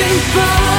been but